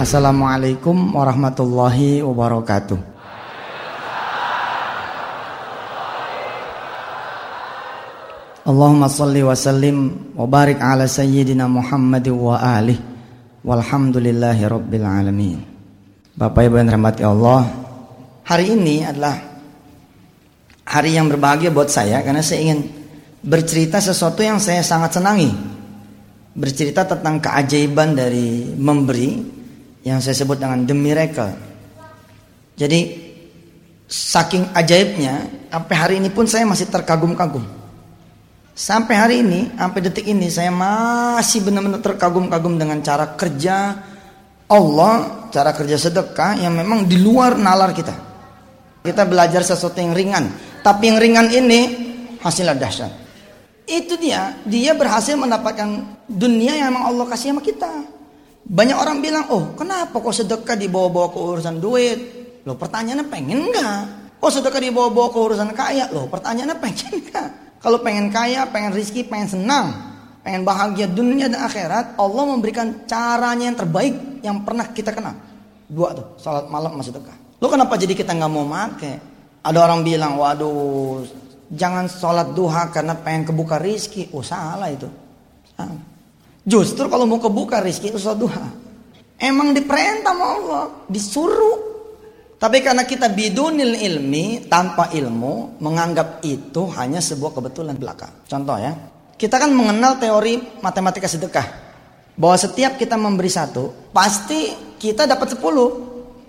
Assalamualaikum warahmatullahi wabarakatuh. Allahumma salli wa sallim wa barik ala sayyidina Muhammad wa alih walhamdulillahi rabbil alamin. Bapak Ibu yang dirahmati Allah, hari ini adalah hari yang berbahagia buat saya karena saya ingin bercerita sesuatu yang saya sangat senangi. Bercerita tentang keajaiban dari memberi yang saya sebut dengan the miracle. Jadi saking ajaibnya sampai hari ini pun saya masih terkagum-kagum. Sampai hari ini, sampai detik ini saya masih benar-benar terkagum-kagum dengan cara kerja Allah, cara kerja sedekah yang memang di luar nalar kita. Kita belajar sesuatu yang ringan, tapi yang ringan ini hasilnya dahsyat. Itu dia, dia berhasil mendapatkan dunia yang memang Allah kasih sama kita. Banyak orang bilang, oh kenapa kok sedekah dibawa-bawa ke urusan duit? Loh pertanyaannya pengen enggak? Oh sedekah dibawa-bawa ke urusan kaya? Loh pertanyaannya pengen enggak? Kalau pengen kaya, pengen rizki, pengen senang, pengen bahagia dunia dan akhirat, Allah memberikan caranya yang terbaik yang pernah kita kenal. Dua tuh, salat malam masih sedekah. Lo kenapa jadi kita nggak mau make? Ada orang bilang, waduh, jangan sholat duha karena pengen kebuka rizki. Oh salah itu. Salah. Justru kalau mau kebuka rizki itu sholat duha. Emang diperintah sama Allah, disuruh tapi karena kita bidunil ilmi tanpa ilmu menganggap itu hanya sebuah kebetulan belaka. Contoh ya, kita kan mengenal teori matematika sedekah bahwa setiap kita memberi satu pasti kita dapat sepuluh,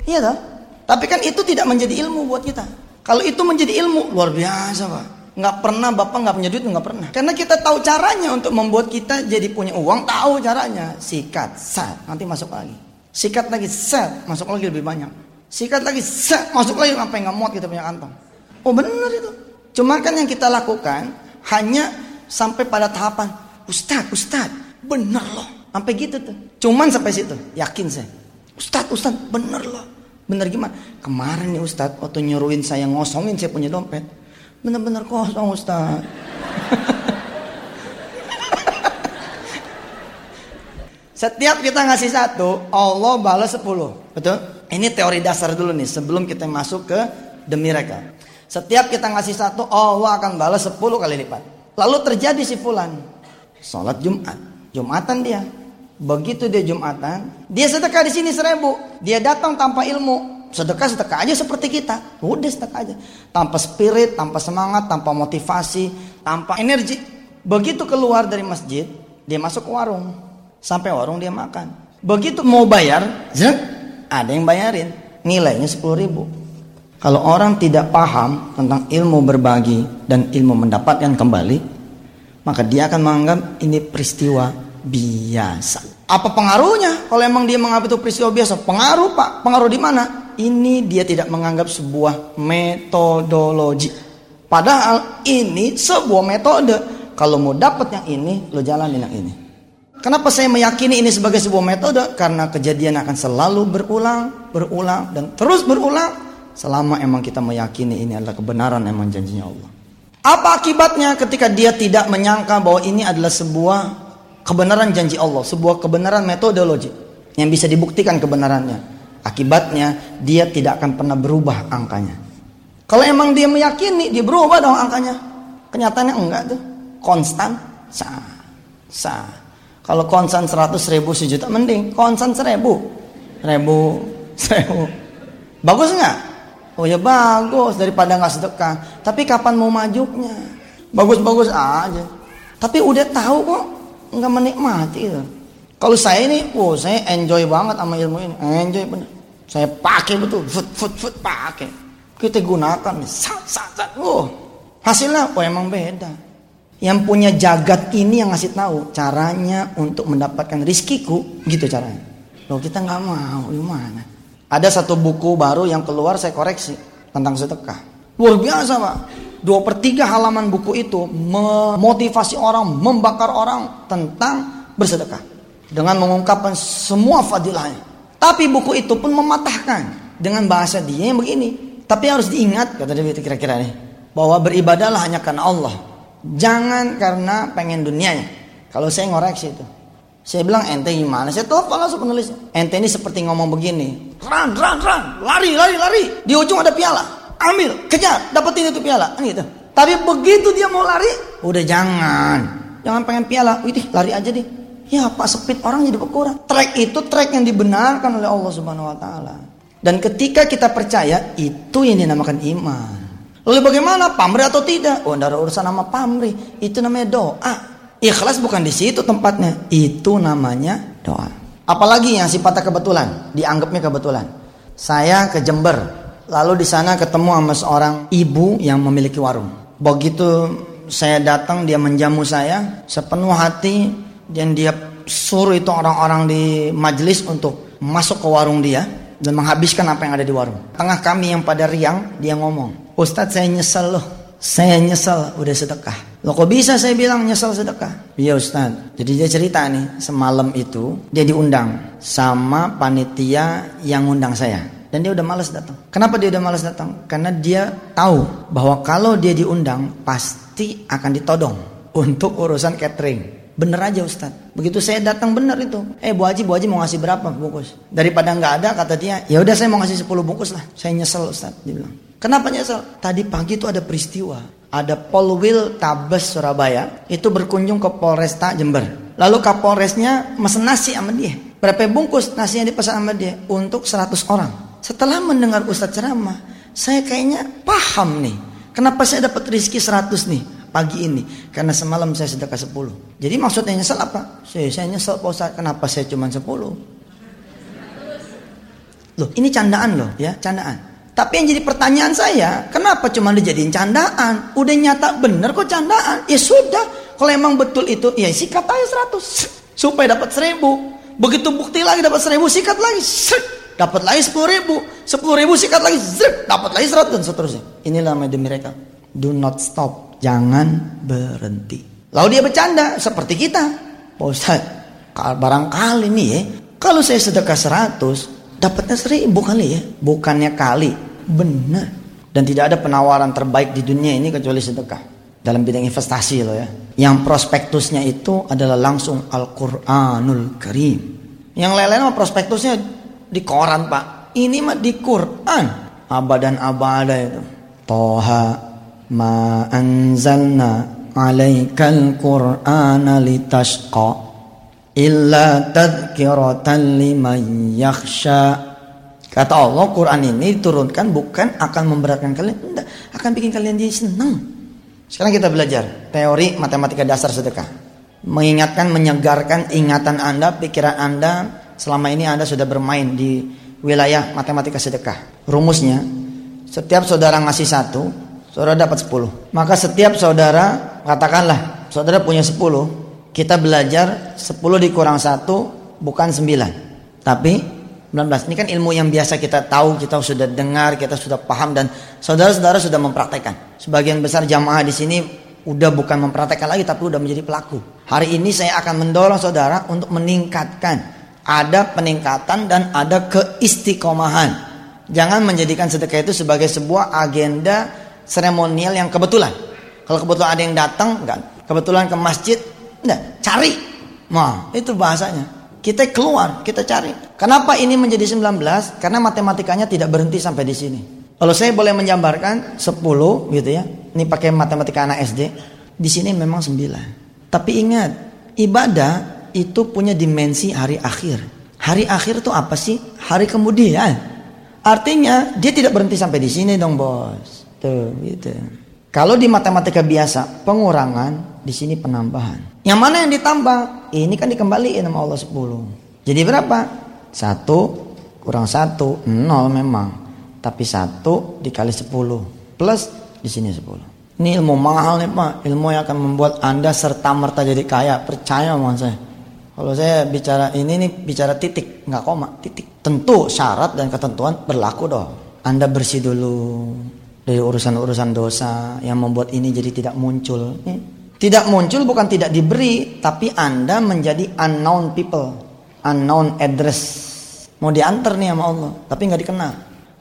iya toh? Tapi kan itu tidak menjadi ilmu buat kita. Kalau itu menjadi ilmu luar biasa pak. Nggak pernah bapak nggak punya duit nggak pernah. Karena kita tahu caranya untuk membuat kita jadi punya uang tahu caranya. Sikat, set, nanti masuk lagi. Sikat lagi, set, masuk lagi lebih banyak. Sikat lagi, set, masuk lagi sampai nggak muat kita punya kantong. Oh benar itu. Cuma kan yang kita lakukan hanya sampai pada tahapan Ustad, Ustad, benar loh. Sampai gitu tuh. Cuman sampai situ, yakin saya. Ustad, Ustad, benar loh. Benar gimana? Kemarin nih Ustad, waktu nyuruhin saya ngosongin saya punya dompet. Benar-benar kosong Ustad. Setiap kita ngasih satu, Allah balas sepuluh. Betul? Ini teori dasar dulu nih sebelum kita masuk ke the miracle. Setiap kita ngasih satu, Allah akan balas sepuluh kali lipat. Lalu terjadi si fulan. Sholat Jumat. Jumatan dia. Begitu dia Jumatan, dia sedekah di sini seribu. Dia datang tanpa ilmu. Sedekah sedekah aja seperti kita. Udah sedekah aja. Tanpa spirit, tanpa semangat, tanpa motivasi, tanpa energi. Begitu keluar dari masjid, dia masuk ke warung. Sampai warung dia makan. Begitu mau bayar, zek, ada yang bayarin nilainya 10 ribu kalau orang tidak paham tentang ilmu berbagi dan ilmu mendapatkan kembali maka dia akan menganggap ini peristiwa biasa apa pengaruhnya kalau emang dia menganggap itu peristiwa biasa pengaruh pak pengaruh di mana ini dia tidak menganggap sebuah metodologi padahal ini sebuah metode kalau mau dapat yang ini lo jalanin yang ini Kenapa saya meyakini ini sebagai sebuah metode? Karena kejadian akan selalu berulang, berulang, dan terus berulang selama emang kita meyakini ini adalah kebenaran emang janjinya Allah. Apa akibatnya ketika dia tidak menyangka bahwa ini adalah sebuah kebenaran janji Allah, sebuah kebenaran metodologi yang bisa dibuktikan kebenarannya. Akibatnya dia tidak akan pernah berubah angkanya. Kalau emang dia meyakini, dia berubah dong angkanya. Kenyataannya enggak tuh. Konstan, sah, sah. Kalau konsen 100 ribu sejuta mending konsen seribu ribu seribu bagus nggak? Oh ya bagus daripada nggak sedekah. Tapi kapan mau majunya? Bagus-bagus aja. Tapi udah tahu kok nggak menikmati itu. Kalau saya ini, oh saya enjoy banget sama ilmu ini, enjoy bener. Saya pakai betul, foot foot foot pakai. Kita gunakan, sat sat sat. Oh hasilnya, oh emang beda. Yang punya jagat ini yang ngasih tahu caranya untuk mendapatkan rizkiku, gitu caranya. Loh kita nggak mau, gimana? Ada satu buku baru yang keluar saya koreksi tentang sedekah. Luar biasa pak. Dua per tiga halaman buku itu memotivasi orang, membakar orang tentang bersedekah. Dengan mengungkapkan semua fadilahnya. Tapi buku itu pun mematahkan dengan bahasa dia yang begini. Tapi harus diingat, kata dia kira-kira nih. Bahwa beribadahlah hanya karena Allah Jangan karena pengen dunianya. Kalau saya ngoreksi itu. Saya bilang ente gimana? Saya telepon langsung penulis. Ente ini seperti ngomong begini. Run, run, run. Lari, lari, lari. Di ujung ada piala. Ambil, kejar, dapetin itu piala. Kan gitu. Tapi begitu dia mau lari, udah jangan. Jangan pengen piala. Wih, lari aja deh. Ya Pak speed orang jadi berkurang. Track itu track yang dibenarkan oleh Allah Subhanahu wa taala. Dan ketika kita percaya, itu yang dinamakan iman. Lalu bagaimana? Pamri atau tidak? Oh, ada urusan nama pamri. Itu namanya doa. Ikhlas bukan di situ tempatnya. Itu namanya doa. Apalagi yang sifatnya kebetulan, dianggapnya kebetulan. Saya ke Jember, lalu di sana ketemu sama seorang ibu yang memiliki warung. Begitu saya datang, dia menjamu saya sepenuh hati dan dia suruh itu orang-orang di majelis untuk masuk ke warung dia dan menghabiskan apa yang ada di warung. Tengah kami yang pada riang, dia ngomong, Ustadz saya nyesel loh, saya nyesel udah sedekah. Loh kok bisa saya bilang nyesel sedekah? Iya Ustadz. Jadi dia cerita nih, semalam itu dia diundang sama panitia yang undang saya. Dan dia udah males datang. Kenapa dia udah males datang? Karena dia tahu bahwa kalau dia diundang pasti akan ditodong untuk urusan catering. Bener aja Ustaz. Begitu saya datang bener itu. Eh Bu Haji, Bu Haji mau ngasih berapa bungkus? Daripada nggak ada kata dia, ya udah saya mau ngasih 10 bungkus lah. Saya nyesel Ustaz, dia bilang. Kenapa nyesel? Tadi pagi itu ada peristiwa. Ada Polwil Tabes Surabaya itu berkunjung ke Polresta Jember. Lalu Kapolresnya mesen nasi sama dia. Berapa bungkus nasi yang dipesan sama dia? Untuk 100 orang. Setelah mendengar Ustaz ceramah, saya kayaknya paham nih. Kenapa saya dapat rezeki 100 nih? Pagi ini karena semalam saya sedekah 10. Jadi maksudnya nyesel apa? Saya, saya nyesel Pak Ustaz, kenapa saya cuma 10? Loh, ini candaan loh ya, candaan. Tapi yang jadi pertanyaan saya, kenapa cuma dijadiin candaan? Udah nyata bener kok candaan. Ya sudah, kalau emang betul itu, ya sikat aja 100 supaya dapat 1000. Begitu bukti lagi dapat 1000, sikat lagi. Dapat lagi 10 ribu, 10 ribu sikat lagi, dapat lagi 100 dan seterusnya. Inilah demi mereka. Do not stop jangan berhenti. Lalu dia bercanda seperti kita. Pak Ustaz, barangkali nih ya, kalau saya sedekah 100, dapatnya 1000 kali ya. Bukannya kali, benar. Dan tidak ada penawaran terbaik di dunia ini kecuali sedekah. Dalam bidang investasi loh ya. Yang prospektusnya itu adalah langsung Al-Quranul Karim. Yang lain-lain mah prospektusnya di koran pak. Ini mah di Quran. Abadan abada itu. Toha ma anzalna alaikal qur'ana litashqa illa tadhkiratan liman yakhsha. Kata Allah Quran ini diturunkan bukan akan memberatkan kalian. Enggak akan bikin kalian jadi senang. Sekarang kita belajar teori matematika dasar sedekah. Mengingatkan menyegarkan ingatan anda pikiran anda. Selama ini anda sudah bermain di wilayah matematika sedekah. Rumusnya setiap saudara ngasih satu saudara dapat 10. Maka setiap saudara, katakanlah, saudara punya 10, kita belajar 10 dikurang 1 bukan 9. Tapi 19. Ini kan ilmu yang biasa kita tahu, kita sudah dengar, kita sudah paham dan saudara-saudara sudah mempraktekkan. Sebagian besar jamaah di sini udah bukan mempraktekkan lagi tapi udah menjadi pelaku. Hari ini saya akan mendorong saudara untuk meningkatkan. Ada peningkatan dan ada keistiqomahan. Jangan menjadikan sedekah itu sebagai sebuah agenda seremonial yang kebetulan. Kalau kebetulan ada yang datang, enggak. Kebetulan ke masjid, enggak. Cari. Nah, itu bahasanya. Kita keluar, kita cari. Kenapa ini menjadi 19? Karena matematikanya tidak berhenti sampai di sini. Kalau saya boleh menjambarkan 10 gitu ya. Ini pakai matematika anak SD. Di sini memang 9. Tapi ingat, ibadah itu punya dimensi hari akhir. Hari akhir itu apa sih? Hari kemudian. Artinya dia tidak berhenti sampai di sini dong, Bos. Tuh, gitu. Kalau di matematika biasa, pengurangan, di sini penambahan. Yang mana yang ditambah? Ini kan dikembaliin sama Allah 10. Jadi berapa? Satu kurang satu, nol memang. Tapi satu dikali 10. Plus di sini 10. Ini ilmu mahal nih Pak. Ilmu yang akan membuat Anda serta merta jadi kaya. Percaya sama saya. Kalau saya bicara ini nih bicara titik, nggak koma, titik. Tentu syarat dan ketentuan berlaku dong. Anda bersih dulu, dari urusan-urusan dosa yang membuat ini jadi tidak muncul. Tidak muncul bukan tidak diberi, tapi Anda menjadi unknown people, unknown address. Mau diantar nih sama Allah, tapi nggak dikenal.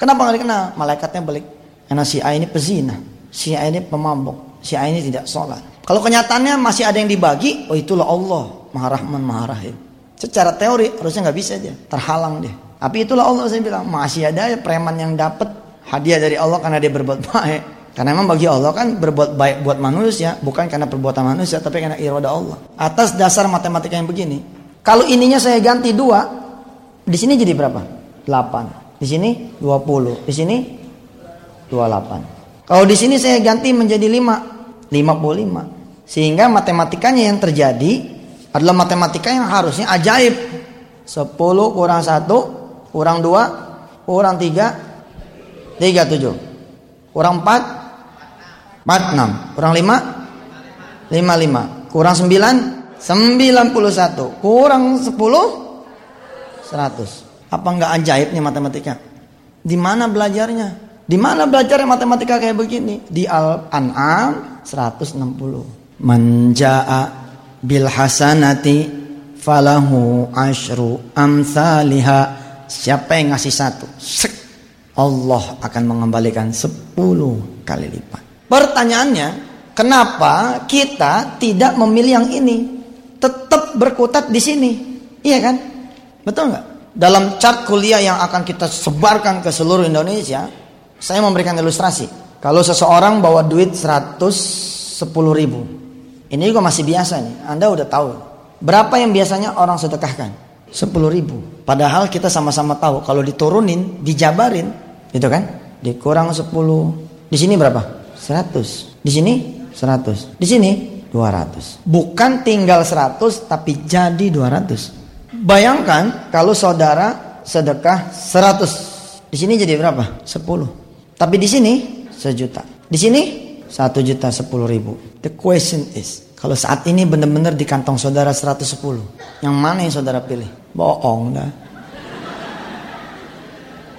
Kenapa nggak dikenal? Malaikatnya balik. Karena si A ini pezina, si A ini pemabuk, si A ini tidak sholat. Kalau kenyataannya masih ada yang dibagi, oh itulah Allah, Maha Rahman, Maha Rahim. Secara teori harusnya nggak bisa dia, terhalang dia. Tapi itulah Allah saya bilang masih ada ya preman yang dapat hadiah dari Allah karena dia berbuat baik. Karena memang bagi Allah kan berbuat baik buat manusia bukan karena perbuatan manusia tapi karena iroda Allah. Atas dasar matematika yang begini, kalau ininya saya ganti dua, di sini jadi berapa? 8. Di sini 20. Di sini 28. Kalau di sini saya ganti menjadi 5, 55. Sehingga matematikanya yang terjadi adalah matematika yang harusnya ajaib. 10 kurang 1 kurang 2 kurang 3 37. Kurang 4 46. Kurang 5 55. Kurang 9 91. Kurang 10 100. Apa enggak ajaib nih matematika? Di mana belajarnya? Di mana belajar matematika kayak begini? Di Al-An'am 160. Menjaa bil hasanati falahu ashru amsalihha siapa yang ngasih satu sek Allah akan mengembalikan sepuluh kali lipat pertanyaannya kenapa kita tidak memilih yang ini tetap berkutat di sini iya kan betul nggak dalam chat kuliah yang akan kita sebarkan ke seluruh Indonesia saya memberikan ilustrasi kalau seseorang bawa duit 110 ribu ini juga masih biasa nih. Anda udah tahu. Berapa yang biasanya orang sedekahkan? 10 ribu. Padahal kita sama-sama tahu kalau diturunin, dijabarin, gitu kan? Dikurang 10. Di sini berapa? 100. Di sini 100. Di sini 200. Bukan tinggal 100 tapi jadi 200. Bayangkan kalau saudara sedekah 100. Di sini jadi berapa? 10. Tapi di sini sejuta. Di sini satu juta sepuluh ribu. The question is, kalau saat ini benar-benar di kantong saudara 110, yang mana yang saudara pilih? Bohong dah.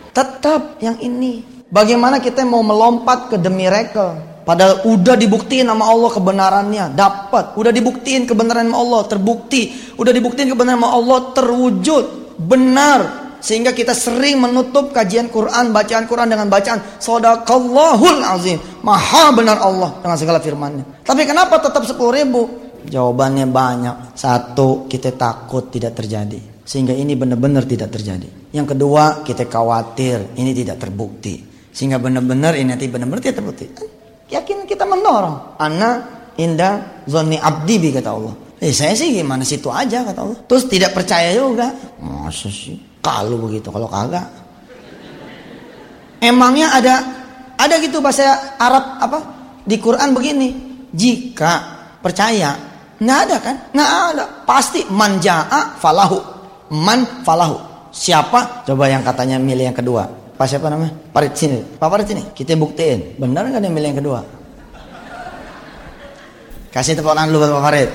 Tetap yang ini. Bagaimana kita mau melompat ke the miracle? Padahal udah dibuktiin sama Allah kebenarannya, dapat. Udah dibuktiin kebenaran sama Allah, terbukti. Udah dibuktiin kebenaran sama Allah, terwujud. Benar, sehingga kita sering menutup kajian Quran, bacaan Quran dengan bacaan Sadaqallahul azim. Maha benar Allah dengan segala firmannya. Tapi kenapa tetap 10 ribu? Jawabannya banyak. Satu, kita takut tidak terjadi. Sehingga ini benar-benar tidak terjadi. Yang kedua, kita khawatir ini tidak terbukti. Sehingga benar-benar ini nanti benar-benar tidak terbukti. Yakin kita mendorong. Ana indah zonni abdi bi kata Allah. Eh saya sih gimana situ aja kata Allah. Terus tidak percaya juga. Masa sih? Kalau begitu, kalau kagak. Emangnya ada ada gitu bahasa Arab apa di Quran begini. Jika percaya, nggak ada kan? Nggak ada. Pasti manjaa falahu. Man falahu. Siapa? Coba yang katanya milih yang kedua. Pak siapa namanya? Parit sini. Pak Parit sini. Kita buktiin. Benar nggak dia milih yang kedua? Kasih tepuk tangan dulu buat Pak Farid.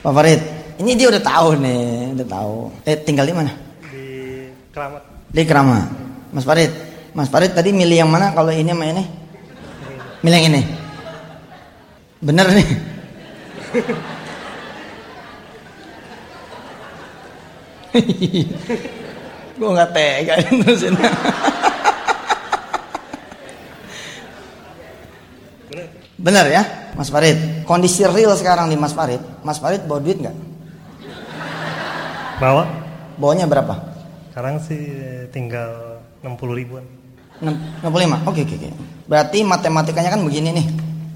Pak Farid, ini dia udah tahu nih, udah tahu. Eh tinggal di mana? Di Keramat. Di Keramat. Mas Farid, Mas Farid tadi milih yang mana kalau ini sama ini? Milih yang ini. Bener nih. Gue nggak tega terusin. Bener ya, Mas Farid. Kondisi real sekarang nih Mas Farid. Mas Farid bawa duit nggak? Bawa? Bawanya berapa? Sekarang sih tinggal 60 ribuan. 65. Oke, oke, oke. Berarti matematikanya kan begini nih.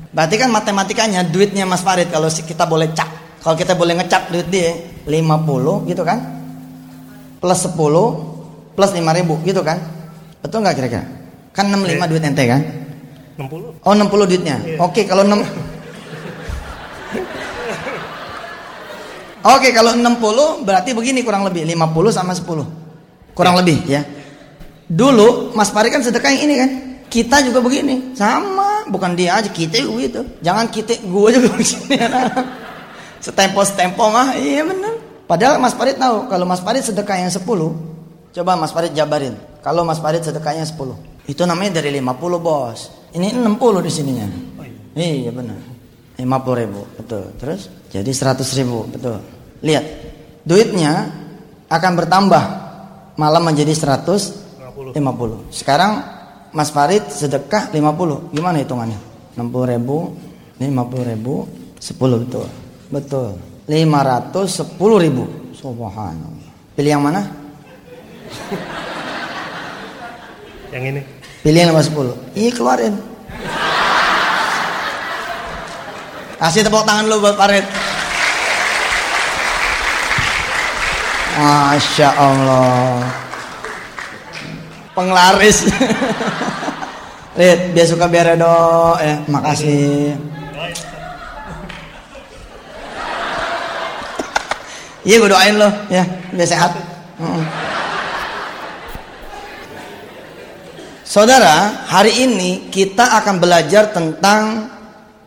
Berarti kan matematikanya duitnya Mas Farid kalau kita boleh cap. Kalau kita boleh ngecap duit dia 50 gitu kan? Plus 10 plus 5 ribu gitu kan? Betul nggak kira-kira? Kan 65 Oke. duit ente kan? 60? Oh 60 duitnya. Iya. Oke kalau 6 Oke kalau 60 berarti begini kurang lebih. 50 sama 10 Kurang lebih ya. Dulu Mas Pari kan sedekah yang ini kan? Kita juga begini. Sama. Bukan dia aja kita juga gitu. Jangan kita gue juga begini. Setempo-setempo mah Iya bener. Padahal Mas Farid tahu Kalau Mas Farid sedekah yang 10 Coba Mas Farid jabarin. Kalau Mas Farid sedekahnya 10 Itu namanya dari 50 bos Ini 60 di sininya Oh iya. Iya benar. 50 ribu, betul. Terus jadi 100 ribu, betul. Lihat, duitnya akan bertambah malah menjadi 150. 50. Sekarang Mas Farid sedekah 50. Gimana hitungannya? 60 ribu, 50 ribu, 10 betul. Betul. 510 ribu. Subhanallah. Pilih yang mana? Yang ini. Pilih yang nomor 10. Iya keluarin. Kasih tepuk tangan lu buat Farid. Masya Allah. Penglaris. Rit, dia suka beredo. Eh, makasih. Iya gue doain lo ya biar sehat. Saudara, hari ini kita akan belajar tentang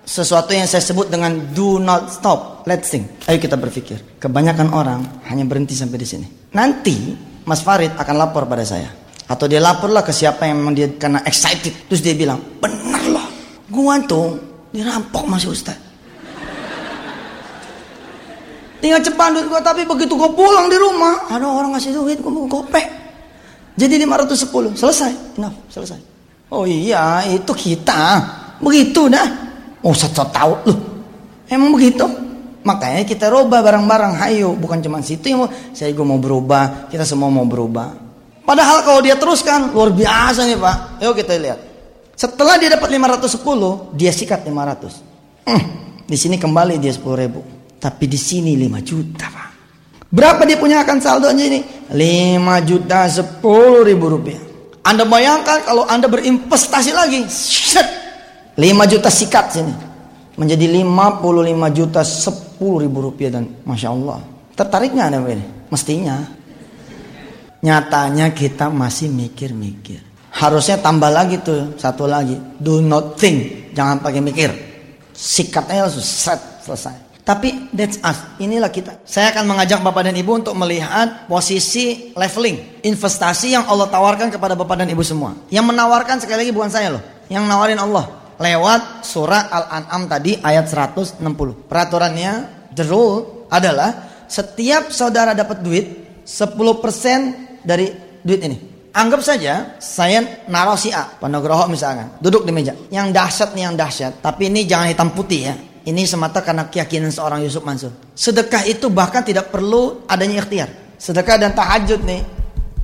sesuatu yang saya sebut dengan do not stop, let's sing. Ayo kita berpikir. Kebanyakan orang hanya berhenti sampai di sini. Nanti Mas Farid akan lapor pada saya. Atau dia laporlah ke siapa yang memang dia karena excited. Terus dia bilang, benar loh. Gua tuh dirampok masih Ustaz. Tinggal cepat duit gua tapi begitu gua pulang di rumah ada orang ngasih duit gua mau gopek. Jadi 510 selesai. Nah, selesai. Oh iya, itu kita. Begitu dah. Oh, saya tahu loh. Emang begitu. Makanya kita roba bareng-bareng. Hayo, bukan cuma situ yang mau saya gua mau berubah, kita semua mau berubah. Padahal kalau dia teruskan luar biasa nih, Pak. Yuk kita lihat. Setelah dia dapat 510, dia sikat 500. Hmm, di sini kembali dia 10 ribu. Tapi di sini 5 juta pak. Berapa dia punya akan saldonya ini? 5 juta 10 ribu rupiah. Anda bayangkan kalau Anda berinvestasi lagi. Set, 5 juta sikat sini. Menjadi 55 juta 10 ribu rupiah dan Masya Allah. Tertariknya Anda ini? Mestinya. Nyatanya kita masih mikir-mikir. Harusnya tambah lagi tuh satu lagi. Do not think. Jangan pakai mikir. Sikatnya set selesai. Tapi that's us. Inilah kita. Saya akan mengajak Bapak dan Ibu untuk melihat posisi leveling. Investasi yang Allah tawarkan kepada Bapak dan Ibu semua. Yang menawarkan sekali lagi bukan saya loh. Yang nawarin Allah. Lewat surah Al-An'am tadi ayat 160. Peraturannya, the rule adalah setiap saudara dapat duit, 10% dari duit ini. Anggap saja saya naruh si A, Panogroho misalkan, duduk di meja. Yang dahsyat nih yang dahsyat, tapi ini jangan hitam putih ya. Ini semata karena keyakinan seorang Yusuf Mansur. Sedekah itu bahkan tidak perlu adanya ikhtiar. Sedekah dan tahajud nih.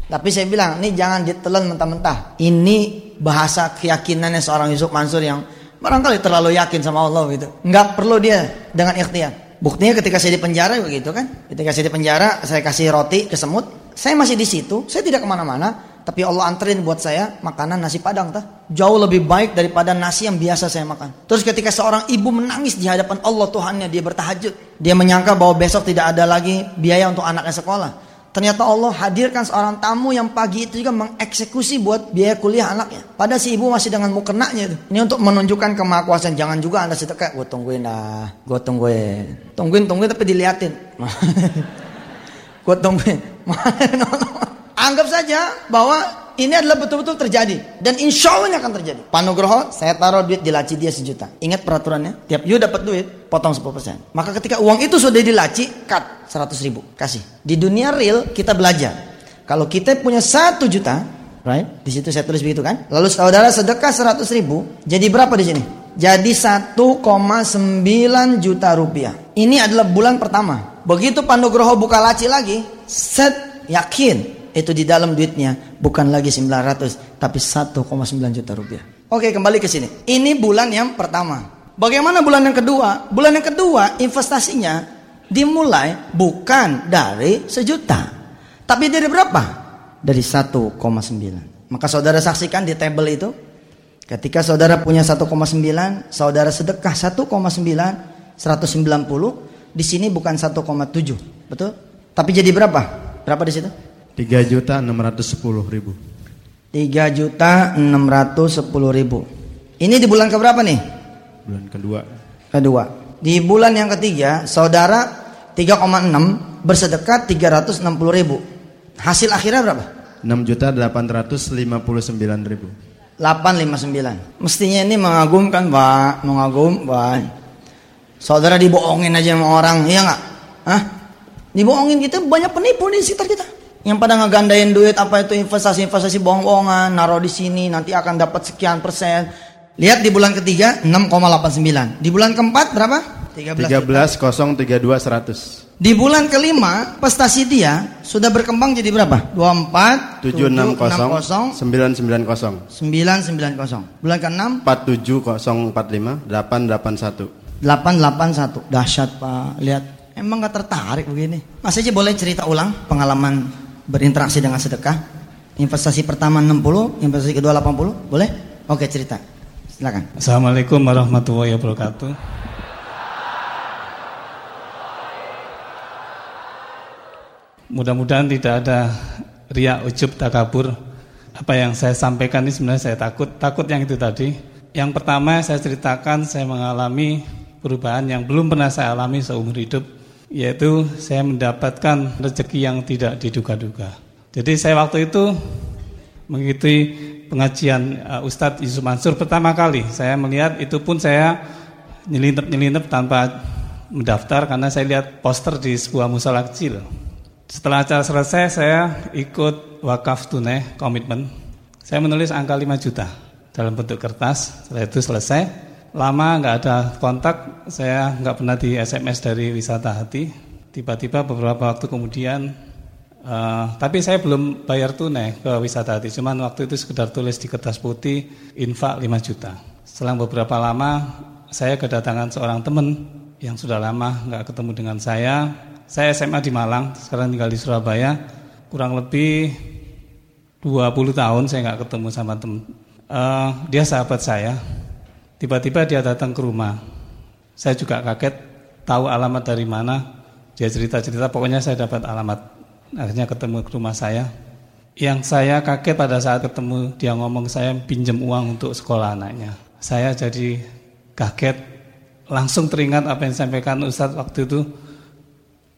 Tapi saya bilang, ini jangan ditelan mentah-mentah. Ini bahasa keyakinannya seorang Yusuf Mansur yang barangkali terlalu yakin sama Allah gitu. Nggak perlu dia dengan ikhtiar. Buktinya ketika saya di penjara begitu kan. Ketika saya di penjara, saya kasih roti ke semut. Saya masih di situ, saya tidak ke mana-mana tapi Allah anterin buat saya makanan nasi padang tah. Jauh lebih baik daripada nasi yang biasa saya makan. Terus ketika seorang ibu menangis di hadapan Allah Tuhannya, dia bertahajud. Dia menyangka bahwa besok tidak ada lagi biaya untuk anaknya sekolah. Ternyata Allah hadirkan seorang tamu yang pagi itu juga mengeksekusi buat biaya kuliah anaknya. Pada si ibu masih dengan mukenaknya itu. Ini untuk menunjukkan kemahakuasaan. Jangan juga anda sedekah. Gue tungguin dah. Gue tungguin. Tungguin, tungguin tapi diliatin. gue tungguin. Anggap saja bahwa ini adalah betul-betul terjadi dan insya Allah akan terjadi. Panugroho, saya taruh duit di laci dia sejuta. Ingat peraturannya, tiap you dapat duit, potong 10%. Maka ketika uang itu sudah di laci, cut 100 ribu, kasih. Di dunia real kita belajar. Kalau kita punya satu juta, right? Di situ saya tulis begitu kan. Lalu saudara sedekah 100 ribu, jadi berapa di sini? Jadi 1,9 juta rupiah. Ini adalah bulan pertama. Begitu Pandugroho buka laci lagi, set yakin itu di dalam duitnya bukan lagi 900 tapi 1,9 juta rupiah. Oke kembali ke sini. Ini bulan yang pertama. Bagaimana bulan yang kedua? Bulan yang kedua investasinya dimulai bukan dari sejuta. Tapi dari berapa? Dari 1,9. Maka saudara saksikan di table itu. Ketika saudara punya 1,9, saudara sedekah 1,9, 190, di sini bukan 1,7. Betul? Tapi jadi berapa? Berapa di situ? Tiga juta enam ratus sepuluh ribu. Tiga juta enam ratus sepuluh ribu. Ini di bulan keberapa nih? Bulan kedua. Kedua. Di bulan yang ketiga, saudara 3,6 bersedekah 360 ribu. Hasil akhirnya berapa? 6 juta 859 ribu. 859. Mestinya ini mengagumkan pak, mengagum pak. Saudara dibohongin aja sama orang, iya nggak? Hah? Dibohongin kita banyak penipu di sekitar kita yang pada ngegandain duit apa itu investasi-investasi bohong-bohongan, naruh di sini nanti akan dapat sekian persen. Lihat di bulan ketiga 6,89. Di bulan keempat berapa? 13 13 0 32 100. Di bulan kelima, prestasi dia sudah berkembang jadi berapa? 24 760 760 990 990. Bulan ke-6 47045 881. 881. Dahsyat, Pak. Lihat. Emang gak tertarik begini. Mas aja boleh cerita ulang pengalaman berinteraksi dengan sedekah? Investasi pertama 60, investasi kedua 80, boleh? Oke, cerita. Silakan. Assalamualaikum warahmatullahi wabarakatuh. Mudah-mudahan tidak ada riak ujub takabur. Apa yang saya sampaikan ini sebenarnya saya takut. Takut yang itu tadi. Yang pertama saya ceritakan saya mengalami perubahan yang belum pernah saya alami seumur hidup. Yaitu saya mendapatkan rezeki yang tidak diduga-duga. Jadi saya waktu itu mengikuti pengajian uh, Ustadz Yusuf Mansur pertama kali. Saya melihat itu pun saya nyelinap-nyelinap tanpa mendaftar karena saya lihat poster di sebuah musola kecil. Setelah acara selesai saya ikut wakaf tunai komitmen. Saya menulis angka 5 juta dalam bentuk kertas. Setelah itu selesai. Lama nggak ada kontak, saya nggak pernah di SMS dari wisata hati. Tiba-tiba beberapa waktu kemudian Uh, tapi saya belum bayar tunai ke wisata hati, cuman waktu itu sekedar tulis di kertas putih infak 5 juta. Selang beberapa lama saya kedatangan seorang teman yang sudah lama nggak ketemu dengan saya. Saya SMA di Malang, sekarang tinggal di Surabaya. Kurang lebih 20 tahun saya nggak ketemu sama teman. Uh, dia sahabat saya. Tiba-tiba dia datang ke rumah. Saya juga kaget tahu alamat dari mana. Dia cerita-cerita, pokoknya saya dapat alamat akhirnya ketemu ke rumah saya. Yang saya kaget pada saat ketemu dia ngomong saya pinjam uang untuk sekolah anaknya. Saya jadi kaget, langsung teringat apa yang disampaikan Ustadz waktu itu.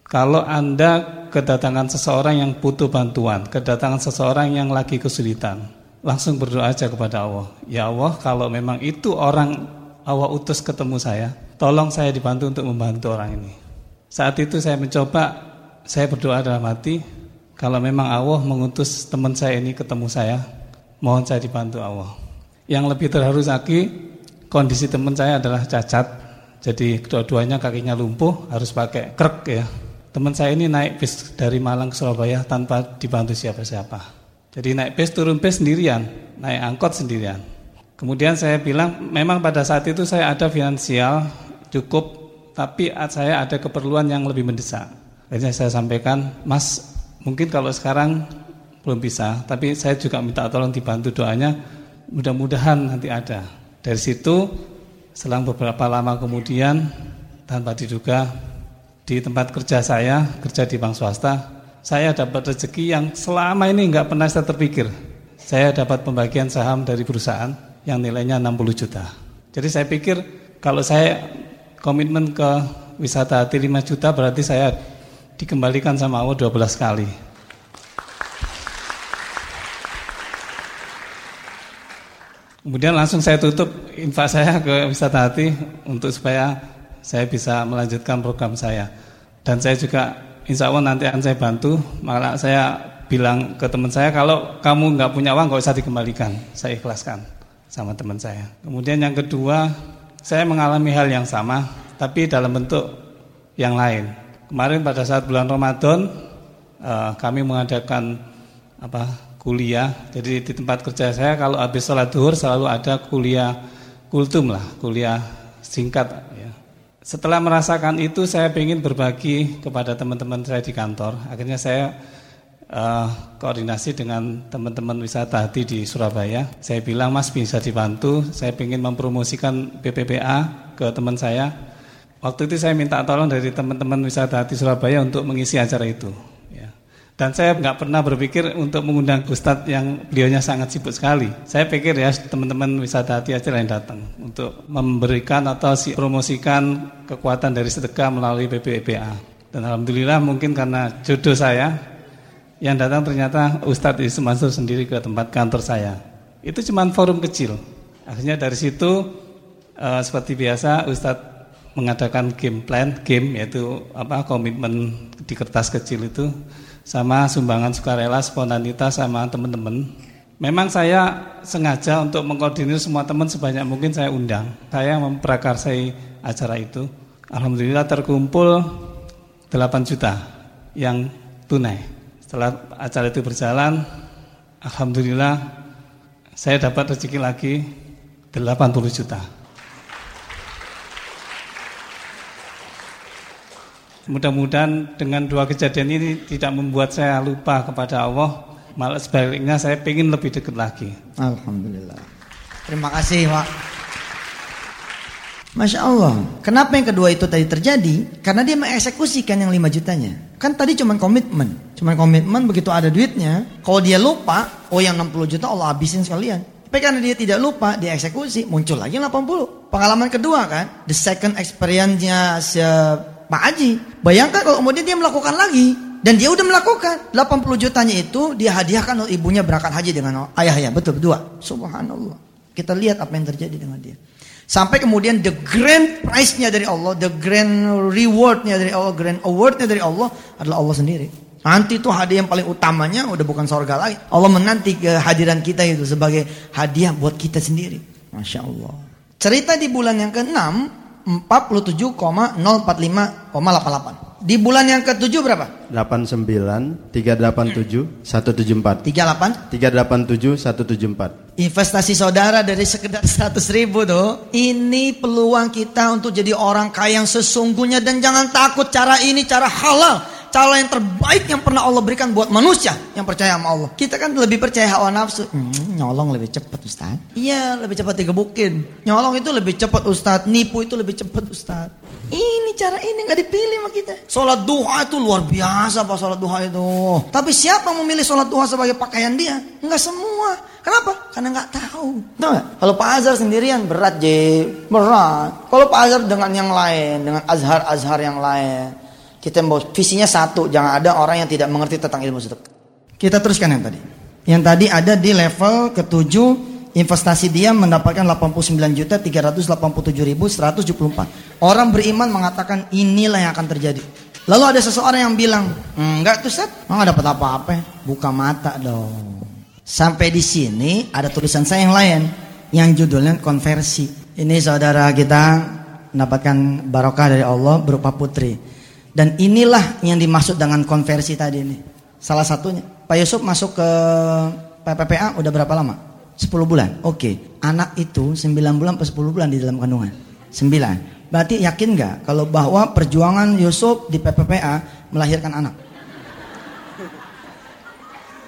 Kalau Anda kedatangan seseorang yang butuh bantuan, kedatangan seseorang yang lagi kesulitan, langsung berdoa aja kepada Allah. Ya Allah, kalau memang itu orang Allah utus ketemu saya, tolong saya dibantu untuk membantu orang ini. Saat itu saya mencoba saya berdoa dalam hati kalau memang Allah mengutus teman saya ini ketemu saya, mohon saya dibantu Allah. Yang lebih terharu lagi, kondisi teman saya adalah cacat, jadi kedua-duanya kakinya lumpuh, harus pakai krek ya. Teman saya ini naik bis dari Malang ke Surabaya tanpa dibantu siapa-siapa. Jadi naik bis turun bis sendirian, naik angkot sendirian. Kemudian saya bilang, memang pada saat itu saya ada finansial cukup, tapi saya ada keperluan yang lebih mendesak. Akhirnya saya sampaikan, Mas, mungkin kalau sekarang belum bisa, tapi saya juga minta tolong dibantu doanya, mudah-mudahan nanti ada. Dari situ, selang beberapa lama kemudian, tanpa diduga, di tempat kerja saya, kerja di bank swasta, saya dapat rezeki yang selama ini nggak pernah saya terpikir. Saya dapat pembagian saham dari perusahaan yang nilainya 60 juta. Jadi saya pikir kalau saya komitmen ke wisata hati 5 juta berarti saya dikembalikan sama Allah 12 kali. Kemudian langsung saya tutup infak saya ke wisata hati untuk supaya saya bisa melanjutkan program saya. Dan saya juga insya Allah nanti akan saya bantu. Malah saya bilang ke teman saya kalau kamu nggak punya uang nggak usah dikembalikan. Saya ikhlaskan sama teman saya. Kemudian yang kedua saya mengalami hal yang sama tapi dalam bentuk yang lain. Kemarin pada saat bulan Ramadan uh, kami mengadakan apa kuliah. Jadi di tempat kerja saya kalau habis sholat duhur selalu ada kuliah kultum lah, kuliah singkat. Ya. Setelah merasakan itu saya ingin berbagi kepada teman-teman saya di kantor. Akhirnya saya uh, koordinasi dengan teman-teman wisata hati di Surabaya. Saya bilang Mas bisa dibantu. Saya ingin mempromosikan BPPA ke teman saya Waktu itu saya minta tolong dari teman-teman wisata hati Surabaya untuk mengisi acara itu. Dan saya nggak pernah berpikir untuk mengundang Ustadz yang beliaunya sangat sibuk sekali. Saya pikir ya teman-teman wisata hati aja yang datang untuk memberikan atau si promosikan kekuatan dari sedekah melalui BPPA. Dan alhamdulillah mungkin karena jodoh saya yang datang ternyata Ustadz Yusuf Mansur sendiri ke tempat kantor saya. Itu cuma forum kecil. Akhirnya dari situ uh, seperti biasa Ustadz mengadakan game plan, game yaitu apa komitmen di kertas kecil itu sama sumbangan sukarela spontanitas sama teman-teman. Memang saya sengaja untuk mengkoordinir semua teman sebanyak mungkin saya undang. Saya memprakarsai acara itu Alhamdulillah terkumpul 8 juta yang tunai. Setelah acara itu berjalan, Alhamdulillah saya dapat rezeki lagi 80 juta. Mudah-mudahan dengan dua kejadian ini tidak membuat saya lupa kepada Allah. Malah sebaliknya saya ingin lebih dekat lagi. Alhamdulillah. Terima kasih Pak. Masya Allah. Kenapa yang kedua itu tadi terjadi? Karena dia mengeksekusikan yang 5 jutanya. Kan tadi cuma komitmen. Cuma komitmen begitu ada duitnya. Kalau dia lupa, oh yang 60 juta Allah habisin sekalian. Tapi karena dia tidak lupa, dia eksekusi. Muncul lagi yang 80. Pengalaman kedua kan. The second experience-nya Pak Haji. Bayangkan kalau kemudian dia melakukan lagi. Dan dia udah melakukan. 80 jutanya itu dia hadiahkan oleh ibunya berangkat haji dengan ayahnya. Betul, berdua. Subhanallah. Kita lihat apa yang terjadi dengan dia. Sampai kemudian the grand prize-nya dari Allah, the grand reward-nya dari Allah, grand award-nya dari Allah adalah Allah sendiri. Nanti itu hadiah yang paling utamanya udah bukan sorga lagi. Allah menanti kehadiran kita itu sebagai hadiah buat kita sendiri. Masya Allah. Cerita di bulan yang ke-6, 47,045,88. Di bulan yang ke-7 berapa? 89 387 174 38 387 174 Investasi saudara dari sekedar 100 ribu tuh Ini peluang kita untuk jadi orang kaya yang sesungguhnya. Dan jangan takut cara ini cara halal Cara yang terbaik yang pernah Allah berikan buat manusia yang percaya sama Allah. Kita kan lebih percaya hawa nafsu. Hmm, nyolong lebih cepat Ustaz. Iya lebih cepat digebukin. Nyolong itu lebih cepat Ustaz. Nipu itu lebih cepat Ustaz. Ini cara ini nggak dipilih sama kita. Sholat duha itu luar biasa pak sholat duha itu. Tapi siapa memilih sholat duha sebagai pakaian dia? Enggak semua. Kenapa? Karena nggak tahu. Tahu gak? Kalau Pak Azhar sendirian berat je, berat. Kalau Pak Azhar dengan yang lain, dengan Azhar-Azhar yang lain, kita mau visinya satu, jangan ada orang yang tidak mengerti tentang ilmu sedekah. Kita teruskan yang tadi. Yang tadi ada di level ketujuh investasi dia mendapatkan 89 juta 387 ribu 174. Orang beriman mengatakan inilah yang akan terjadi. Lalu ada seseorang yang bilang, enggak tuh Seth, enggak dapat apa-apa. Buka mata dong. Sampai di sini ada tulisan saya yang lain yang judulnya konversi. Ini saudara kita mendapatkan barokah dari Allah berupa putri. Dan inilah yang dimaksud dengan konversi tadi ini. Salah satunya. Pak Yusuf masuk ke PPPA udah berapa lama? 10 bulan. Oke. Okay. Anak itu 9 bulan atau 10 bulan di dalam kandungan? 9. Berarti yakin nggak kalau bahwa perjuangan Yusuf di PPPA melahirkan anak?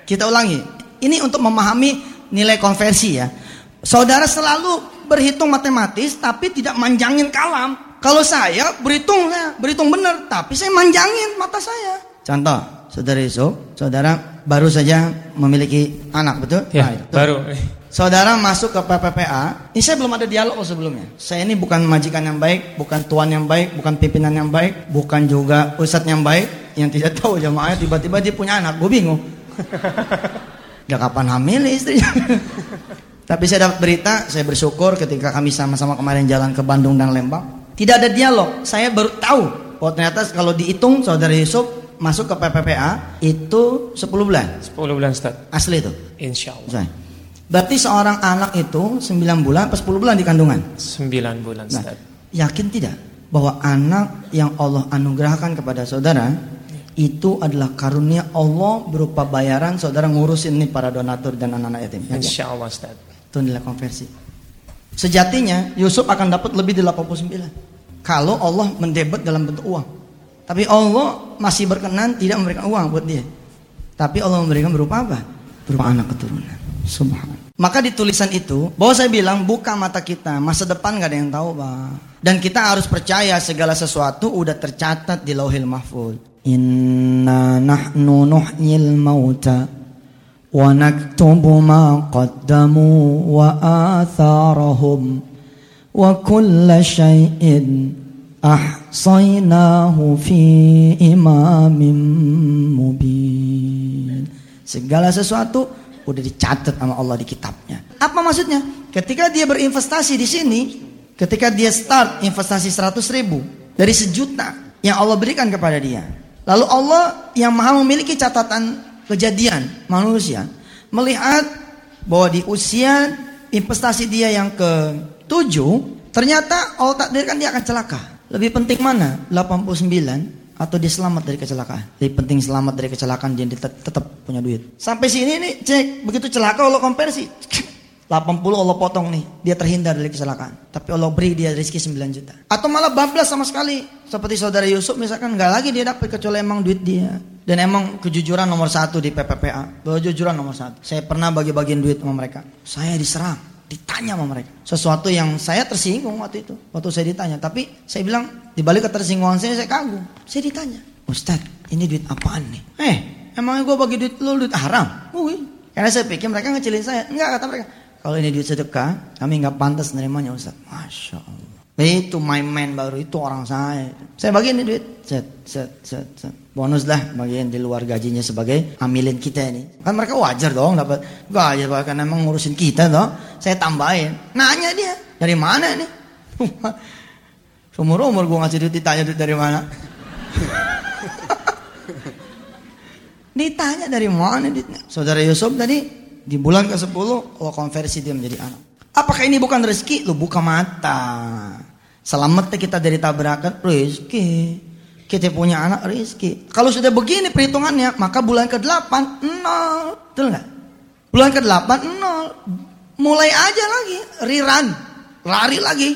Kita ulangi. Ini untuk memahami nilai konversi ya. Saudara selalu berhitung matematis tapi tidak manjangin kalam. Kalau saya berhitung saya berhitung benar, tapi saya manjangin mata saya. Contoh, saudara Yusuf, saudara baru saja memiliki anak, betul? Ya, nah, baru. Saudara masuk ke PPPA, ini saya belum ada dialog sebelumnya. Saya ini bukan majikan yang baik, bukan tuan yang baik, bukan pimpinan yang baik, bukan juga ustadz yang baik yang tidak tahu jamaahnya tiba-tiba dia punya anak, gue bingung. Gak kapan hamil istrinya. Tapi saya dapat berita, saya bersyukur ketika kami sama-sama kemarin jalan ke Bandung dan Lembang. Tidak ada dialog. Saya baru tahu. Oh ternyata kalau dihitung saudara Yusuf masuk ke PPPA itu 10 bulan. 10 bulan Ustaz. Asli itu. Insya Allah. Berarti seorang anak itu 9 bulan atau 10 bulan di kandungan? 9 bulan Ustaz. Nah, yakin tidak bahwa anak yang Allah anugerahkan kepada saudara itu adalah karunia Allah berupa bayaran saudara ngurusin nih para donatur dan anak-anak yatim. Insya Allah Ustaz. Itu nilai konversi. Sejatinya Yusuf akan dapat lebih dari 89. Kalau Allah mendebat dalam bentuk uang. Tapi Allah masih berkenan tidak memberikan uang buat dia. Tapi Allah memberikan berupa apa? Berupa anak keturunan. Subhanallah. Maka di tulisan itu, bahwa saya bilang buka mata kita, masa depan gak ada yang tahu, Pak. Dan kita harus percaya segala sesuatu udah tercatat di Lauhil Mahfuz. Inna nahnu nuhyil mauta ونكتب ما قدموا وآثارهم وكل شيء أحصيناه في إمام مبين segala sesuatu udah dicatat sama Allah di kitabnya. Apa maksudnya? Ketika dia berinvestasi di sini, ketika dia start investasi 100 ribu dari sejuta yang Allah berikan kepada dia. Lalu Allah yang maha memiliki catatan kejadian manusia melihat bahwa di usia investasi dia yang ke tujuh ternyata Allah takdirkan dia akan celaka Lebih penting mana? 89 atau dia selamat dari kecelakaan? Lebih penting selamat dari kecelakaan dia tet- tetap punya duit. Sampai sini nih cek begitu celaka Allah konversi. 80 Allah potong nih, dia terhindar dari kecelakaan. Tapi Allah beri dia rezeki 9 juta. Atau malah bablas sama sekali. Seperti saudara Yusuf misalkan nggak lagi dia dapat kecuali emang duit dia. Dan emang kejujuran nomor satu di PPPA. Kejujuran nomor satu. Saya pernah bagi-bagiin duit sama mereka. Saya diserang, ditanya sama mereka. Sesuatu yang saya tersinggung waktu itu. Waktu saya ditanya. Tapi saya bilang, di balik ketersinggungan saya, saya kagum. Saya ditanya, Ustadz ini duit apaan nih? Eh, emangnya gue bagi duit lu duit haram? Wih. Karena saya pikir mereka ngecilin saya. Enggak kata mereka. Kalau ini duit sedekah, kami nggak pantas nerimanya Ustaz. Masya Allah. Itu my man baru itu orang saya. Saya bagiin ini duit. Set, set, set, set. Bonus lah bagian di luar gajinya sebagai amilin kita ini. Kan mereka wajar dong dapat gaji bahkan emang ngurusin kita dong. Saya tambahin. Nanya dia dari mana nih? Umur umur gue ngasih duit ditanya duit dari mana? Ditanya dari mana duitnya? Saudara Yusuf tadi di bulan ke-10 Allah konversi dia menjadi anak. Apakah ini bukan rezeki? Lu buka mata. Selamatnya kita dari tabrakan rezeki. Kita punya anak rezeki. Kalau sudah begini perhitungannya, maka bulan ke-8 nol. Betul nggak? Bulan ke-8 nol. Mulai aja lagi, rerun. Lari lagi.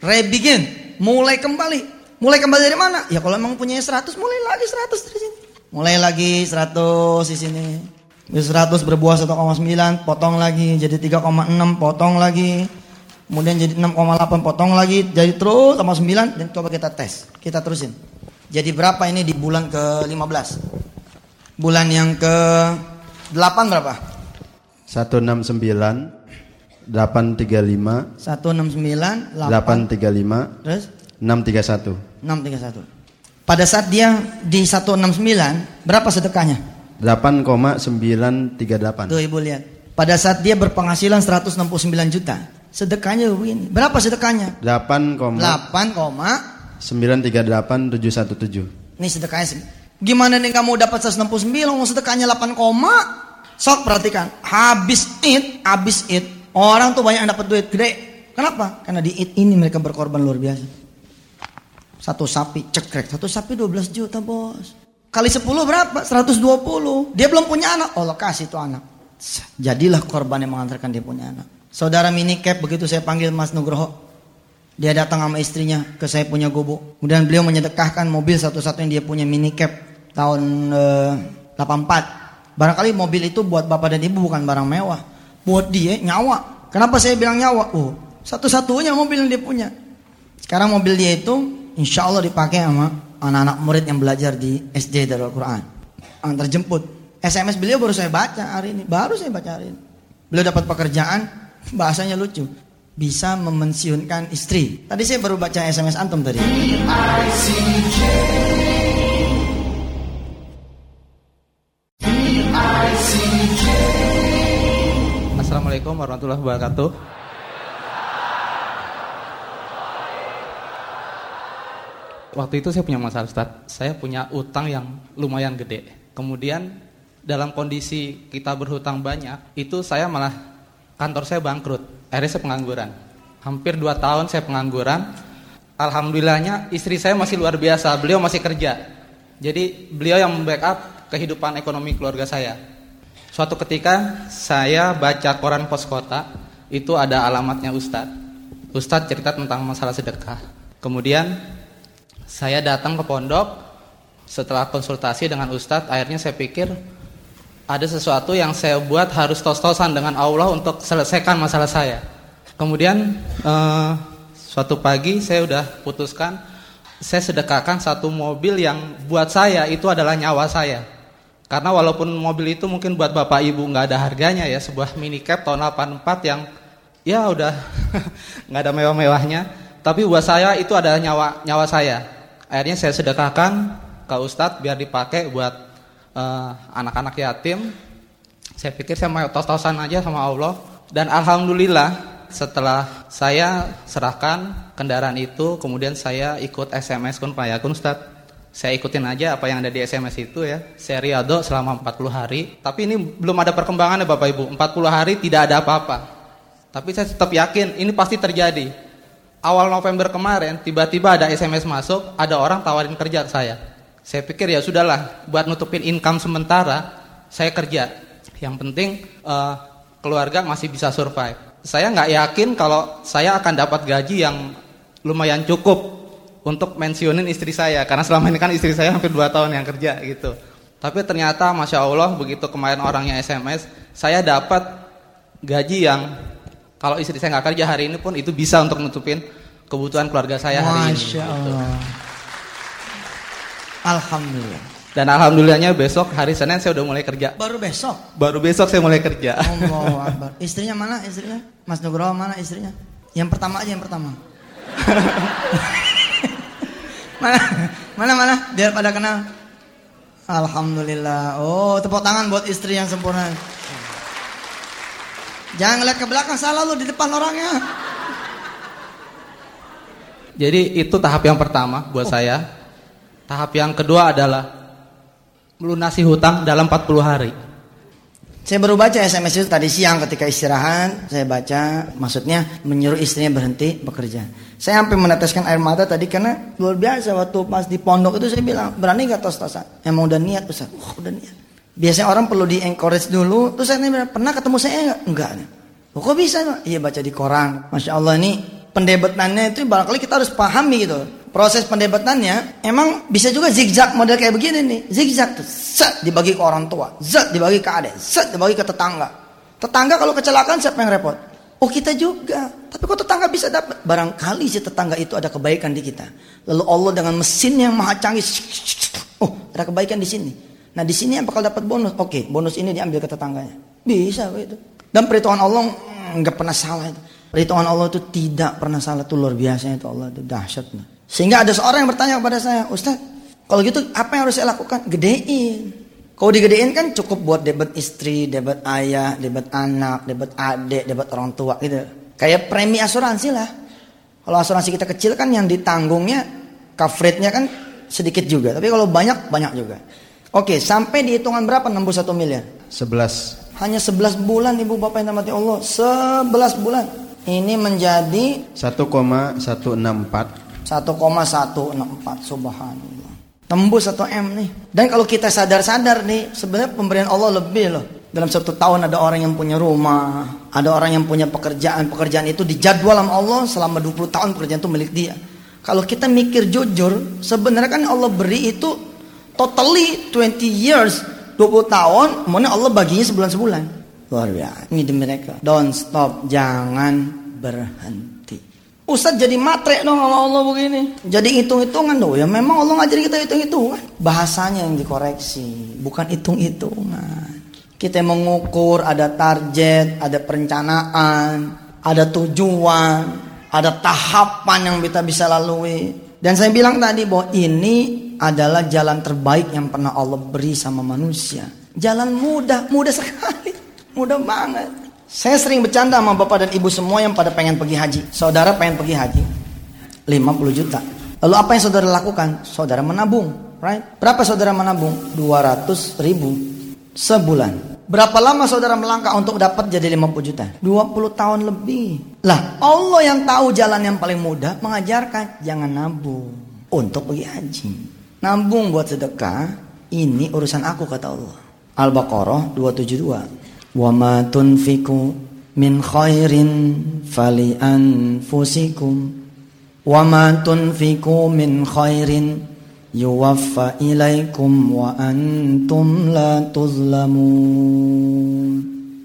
Rebegin. Mulai kembali. Mulai kembali dari mana? Ya kalau emang punya 100, mulai lagi 100 dari sini. Mulai lagi 100 di sini. 100 berbuah 1,9 potong lagi jadi 3,6 potong lagi. Kemudian jadi 6,8 potong lagi jadi terus sama 9 dan coba kita tes. Kita terusin. Jadi berapa ini di bulan ke-15? Bulan yang ke-8 berapa? 169 835 169 8, 835 terus 631 631. Pada saat dia di 169 berapa sedekahnya? 8,938 Tuh ibu lihat. Pada saat dia berpenghasilan 169 juta, sedekahnya begini. Berapa sedekahnya? 8, 938717 Ini sedekahnya sih. Gimana nih kamu dapat 169, mau sedekahnya 8 koma? Sok perhatikan, habis it, habis it. Orang tuh banyak yang dapat duit gede. Kenapa? Karena di it ini mereka berkorban luar biasa. Satu sapi cekrek, satu sapi 12 juta bos. Kali 10 berapa? 120. Dia belum punya anak, Allah kasih tuh anak. Jadilah korban yang mengantarkan dia punya anak. Saudara mini cap begitu saya panggil Mas Nugroho. Dia datang sama istrinya ke saya punya gubuk. Kemudian beliau menyedekahkan mobil satu-satu yang dia punya mini cap tahun eh, 84. Barangkali mobil itu buat bapak dan ibu bukan barang mewah. Buat dia nyawa. Kenapa saya bilang nyawa? Oh, satu-satunya mobil yang dia punya. Sekarang mobil dia itu insya Allah dipakai sama anak-anak murid yang belajar di SD Darul Quran. Antar jemput. SMS beliau baru saya baca hari ini. Baru saya baca hari ini. Beliau dapat pekerjaan, bahasanya lucu. Bisa memensiunkan istri. Tadi saya baru baca SMS antum tadi. Assalamualaikum warahmatullahi wabarakatuh. Waktu itu saya punya masalah Ustaz. Saya punya utang yang lumayan gede. Kemudian dalam kondisi kita berhutang banyak, itu saya malah kantor saya bangkrut. Akhirnya saya pengangguran. Hampir 2 tahun saya pengangguran. Alhamdulillahnya istri saya masih luar biasa. Beliau masih kerja. Jadi beliau yang membackup kehidupan ekonomi keluarga saya. Suatu ketika saya baca koran pos kota, itu ada alamatnya Ustadz. Ustadz cerita tentang masalah sedekah. Kemudian saya datang ke pondok, setelah konsultasi dengan Ustadz, akhirnya saya pikir ada sesuatu yang saya buat harus tos-tosan dengan Allah untuk selesaikan masalah saya. Kemudian eh, suatu pagi saya udah putuskan, saya sedekahkan satu mobil yang buat saya itu adalah nyawa saya. Karena walaupun mobil itu mungkin buat bapak ibu nggak ada harganya ya sebuah mini cap tahun 84 yang ya udah nggak ada mewah-mewahnya. Tapi buat saya itu adalah nyawa nyawa saya. Akhirnya saya sedekahkan ke Ustadz biar dipakai buat eh, anak-anak uh, yatim. Saya pikir saya mau tos-tosan aja sama Allah dan alhamdulillah setelah saya serahkan kendaraan itu kemudian saya ikut SMS kun payakun Ustadz saya ikutin aja apa yang ada di SMS itu ya. Saya riado selama 40 hari. Tapi ini belum ada perkembangan ya Bapak Ibu. 40 hari tidak ada apa-apa. Tapi saya tetap yakin ini pasti terjadi. Awal November kemarin tiba-tiba ada SMS masuk, ada orang tawarin kerja ke saya. Saya pikir ya sudahlah, buat nutupin income sementara, saya kerja. Yang penting eh, keluarga masih bisa survive. Saya nggak yakin kalau saya akan dapat gaji yang lumayan cukup untuk mensionin istri saya karena selama ini kan istri saya hampir 2 tahun yang kerja gitu. Tapi ternyata masya Allah begitu kemarin orangnya SMS, saya dapat gaji yang kalau istri saya nggak kerja hari ini pun itu bisa untuk nutupin kebutuhan keluarga saya hari ini. Masya gitu. Allah. Alhamdulillah. Dan alhamdulillahnya besok hari Senin saya udah mulai kerja. Baru besok. Baru besok saya mulai kerja. Akbar. Istrinya mana istrinya? Mas Nugroho mana istrinya? Yang pertama aja yang pertama. mana? Mana mana? Biar pada kenal. Alhamdulillah. Oh, tepuk tangan buat istri yang sempurna. Jangan ngeliat ke belakang, salah lu di depan orangnya. Jadi itu tahap yang pertama buat saya. Tahap yang kedua adalah melunasi hutang dalam 40 hari. Saya baru baca SMS itu tadi siang ketika istirahat, saya baca maksudnya menyuruh istrinya berhenti bekerja. Saya sampai meneteskan air mata tadi karena luar biasa waktu pas di pondok itu saya bilang berani gak tos-tosan? Emang udah niat Ustaz? Wah udah niat. Biasanya orang perlu di encourage dulu. Terus saya pernah ketemu saya enggak? Enggak. Oh, kok bisa? Iya baca di koran. Masya Allah ini pendebatannya itu barangkali kita harus pahami gitu. Proses pendebatannya emang bisa juga zigzag model kayak begini nih. Zigzag tuh, set dibagi ke orang tua, zat dibagi ke adik, set dibagi ke tetangga. Tetangga kalau kecelakaan siapa yang repot? Oh kita juga. Tapi kok tetangga bisa dapat? Barangkali si tetangga itu ada kebaikan di kita. Lalu Allah dengan mesin yang maha canggih. Oh ada kebaikan di sini. Nah di sini yang bakal dapat bonus. Oke bonus ini diambil ke tetangganya. Bisa begitu. Dan perhitungan Allah mm, nggak pernah salah itu. Perhitungan Allah itu tidak pernah salah itu luar biasa itu Allah itu dahsyat. Sehingga ada seorang yang bertanya kepada saya, Ustaz, kalau gitu apa yang harus saya lakukan? Gedein. Kalau digedein kan cukup buat debat istri, debat ayah, debat anak, debat adik, debat orang tua gitu. Kayak premi asuransi lah. Kalau asuransi kita kecil kan yang ditanggungnya coverage-nya kan sedikit juga. Tapi kalau banyak, banyak juga. Oke, sampai di hitungan berapa nembus satu miliar? 11 Hanya 11 bulan ibu bapak yang mati Allah. 11 bulan. Ini menjadi 1,164 1,164 subhanallah. Tembus 1 M nih. Dan kalau kita sadar-sadar nih, sebenarnya pemberian Allah lebih loh. Dalam satu tahun ada orang yang punya rumah, ada orang yang punya pekerjaan. Pekerjaan itu dijadwal sama Allah selama 20 tahun pekerjaan itu milik dia. Kalau kita mikir jujur, sebenarnya kan Allah beri itu totally 20 years, 20 tahun, mana Allah baginya sebulan-sebulan. Luar biasa. Ini demi mereka. Don't stop, jangan berhenti. Ustaz jadi matre dong sama Allah begini. Jadi hitung-hitungan dong. Ya memang Allah ngajari kita hitung-hitungan. Bahasanya yang dikoreksi, bukan hitung-hitungan. Kita mengukur ada target, ada perencanaan, ada tujuan, ada tahapan yang kita bisa lalui. Dan saya bilang tadi bahwa ini adalah jalan terbaik yang pernah Allah beri sama manusia. Jalan mudah, mudah sekali. Mudah banget. Saya sering bercanda sama bapak dan ibu semua yang pada pengen pergi haji. Saudara pengen pergi haji. 50 juta. Lalu apa yang saudara lakukan? Saudara menabung. Right? Berapa saudara menabung? 200 ribu sebulan. Berapa lama saudara melangkah untuk dapat jadi 50 juta? 20 tahun lebih. Lah, Allah yang tahu jalan yang paling mudah mengajarkan jangan nabung untuk pergi haji. Nabung buat sedekah, ini urusan aku kata Allah. Al-Baqarah 272. Wa ma tunfiku min khairin fali anfusikum wa ma tunfiku min khairin yuwaffa ilaikum wa antum la tuzlamun.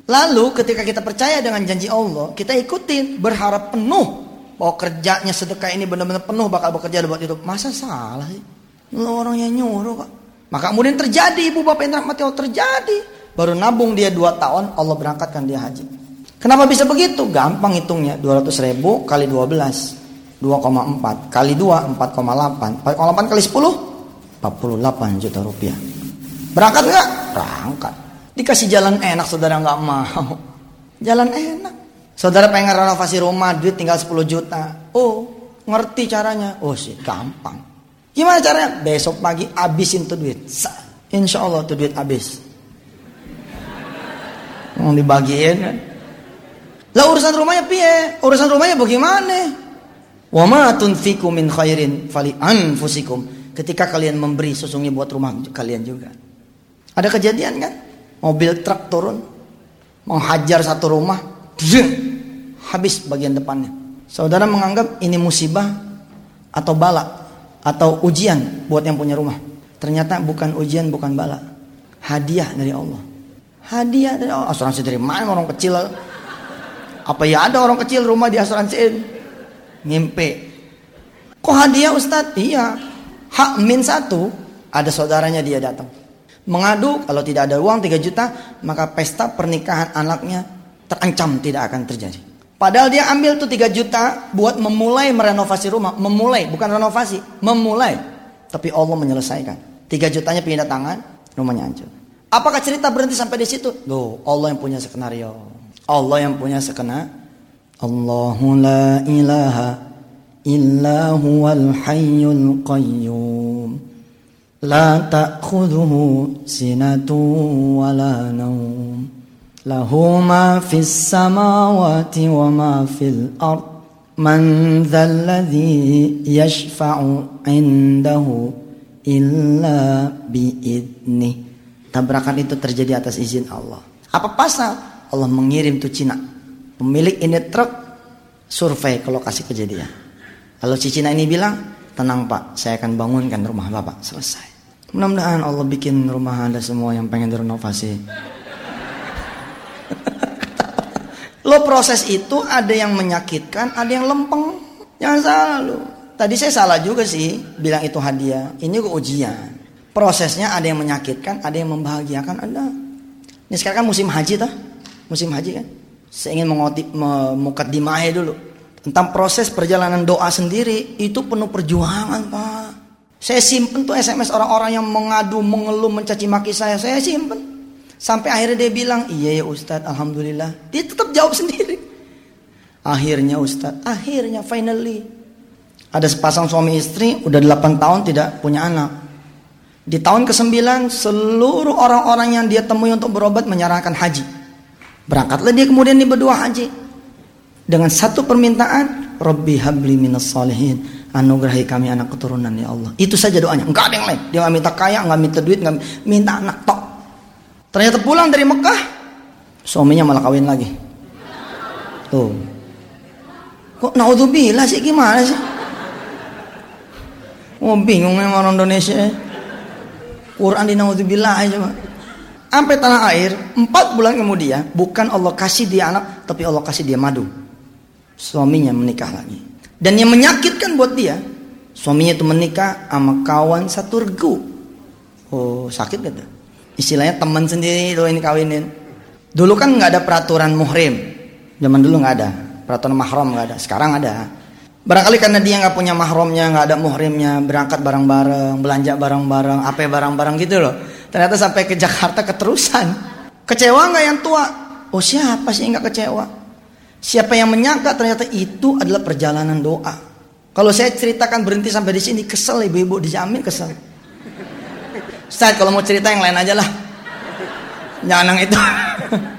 Lalu ketika kita percaya dengan janji Allah, kita ikutin berharap penuh bahwa kerjanya sedekah ini benar-benar penuh bakal bekerja buat itu. Masa salah sih? Lu orang yang nyuruh kok. Maka kemudian terjadi ibu bapak yang rahmati Allah terjadi. Baru nabung dia 2 tahun Allah berangkatkan dia haji. Kenapa bisa begitu? Gampang hitungnya 200 ribu kali 12 2,4 kali 2 4,8 4,8 kali 10 48 juta rupiah. Berangkat nggak? Berangkat. Dikasih jalan enak saudara nggak mau. Jalan enak. Saudara pengen renovasi rumah duit tinggal 10 juta. Oh ngerti caranya. Oh sih gampang. Gimana caranya? Besok pagi abisin tuh duit. Insya Allah tuh duit habis. Mau dibagiin kan? Lah urusan rumahnya piye? Urusan rumahnya bagaimana? Wa ma tunfiqu min khairin fali anfusikum. Ketika kalian memberi sesungguhnya buat rumah kalian juga. Ada kejadian kan? Mobil truk turun menghajar satu rumah, habis bagian depannya. Saudara menganggap ini musibah atau bala atau ujian buat yang punya rumah. Ternyata bukan ujian, bukan bala. Hadiah dari Allah. Hadiah dari Allah. Asuransi dari mana orang kecil? Apa ya ada orang kecil rumah di asuransiin? ngimpi. Kok hadiah Ustadz? Iya. Hak min satu, ada saudaranya dia datang. Mengadu kalau tidak ada uang 3 juta, maka pesta pernikahan anaknya terancam tidak akan terjadi. Padahal dia ambil tuh 3 juta buat memulai merenovasi rumah, memulai bukan renovasi, memulai. Tapi Allah menyelesaikan. 3 jutanya pindah tangan, rumahnya hancur. Apakah cerita berhenti sampai di situ? Loh, Allah yang punya skenario. Allah yang punya skenario. Allahu la ilaha illa huwal hayyul qayyum. La ta'khudhuhu sinatu wa la naum. له ما في السماوات وما في الأرض من ذا الذي يشفع عنده إلا بإذنه Tabrakan itu terjadi atas izin Allah. Apa pasal? Allah mengirim tuh Cina Pemilik ini truk survei ke lokasi kejadian. Lalu Cicina ini bilang, tenang pak, saya akan bangunkan rumah bapak. Selesai. Mudah-mudahan Allah bikin rumah anda semua yang pengen direnovasi. Lo proses itu ada yang menyakitkan, ada yang lempeng. Jangan salah lo. Tadi saya salah juga sih bilang itu hadiah. Ini juga ujian. Prosesnya ada yang menyakitkan, ada yang membahagiakan, ada. Ini sekarang kan musim haji tuh. Musim haji kan. Saya ingin mengotip memukat dimahe dulu. Tentang proses perjalanan doa sendiri itu penuh perjuangan, Pak. Saya simpen tuh SMS orang-orang yang mengadu, mengeluh, mencaci maki saya. Saya simpen. Sampai akhirnya dia bilang, iya ya Ustadz, Alhamdulillah. Dia tetap jawab sendiri. Akhirnya Ustadz, akhirnya finally. Ada sepasang suami istri, udah 8 tahun tidak punya anak. Di tahun ke-9, seluruh orang-orang yang dia temui untuk berobat menyerahkan haji. Berangkatlah dia kemudian di berdua haji. Dengan satu permintaan, Rabbi habli minas salihin. Anugerahi kami anak keturunan ya Allah. Itu saja doanya. Enggak ada yang lain. Dia nggak minta kaya, nggak minta duit, nggak minta anak tok. Ternyata pulang dari Mekah, suaminya malah kawin lagi. Tuh. Kok naudzubillah sih gimana sih? Oh bingung orang Indonesia. Quran di naudzubillah aja, Pak sampai tanah air empat bulan kemudian bukan Allah kasih dia anak tapi Allah kasih dia madu suaminya menikah lagi dan yang menyakitkan buat dia suaminya itu menikah sama kawan satu regu oh sakit gitu istilahnya teman sendiri itu ini kawinin dulu kan nggak ada peraturan muhrim zaman dulu nggak ada peraturan mahram nggak ada sekarang ada Barangkali karena dia nggak punya mahramnya, nggak ada muhrimnya, berangkat bareng-bareng, belanja bareng-bareng, apa bareng-bareng gitu loh. Ternyata sampai ke Jakarta keterusan. Kecewa nggak yang tua? Oh siapa sih nggak kecewa? Siapa yang menyangka ternyata itu adalah perjalanan doa. Kalau saya ceritakan berhenti sampai di sini kesel ibu-ibu dijamin kesel. Ustaz kalau mau cerita yang lain aja lah. Jangan yang itu.